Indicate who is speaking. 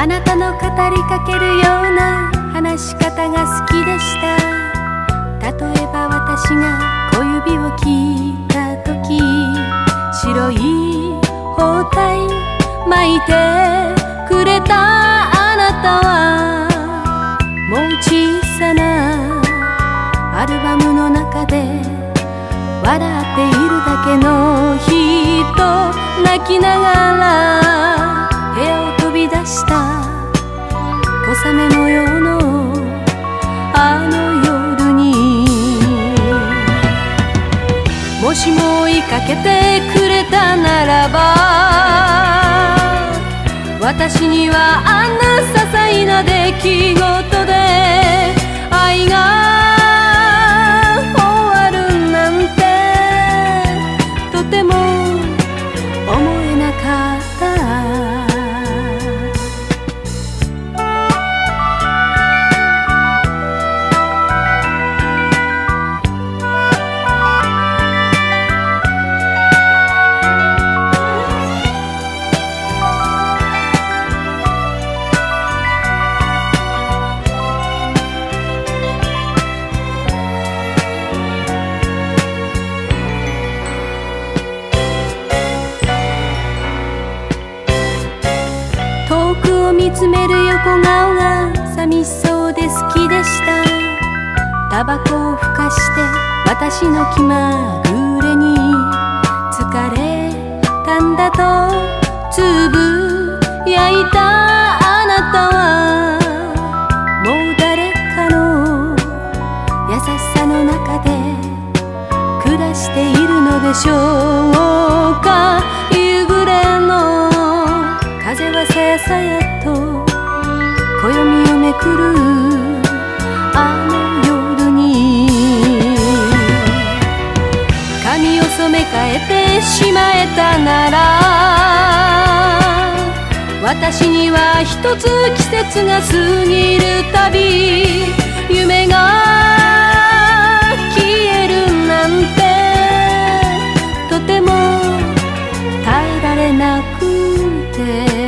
Speaker 1: あなたの語りかけるような話し方が好きでした。例えば私が小指を切った時白い包帯巻いてくれたあなたはもう小さなアルバムの中で笑っているだけの人泣きながらしかけてくれたならば私にはあんな些細な出来事で愛が終わるなんてとても思えなかった。見つめる横顔が寂しそうで好きでした。タバコをふかして私の気まぐれに疲れたんだとつぶやいたあなたはもう誰かの優しさの中で暮らしているのでしょうか夕暮れの風はさやさや私には一つ季節が過ぎるたび夢が消えるなんてとても耐えられなくて。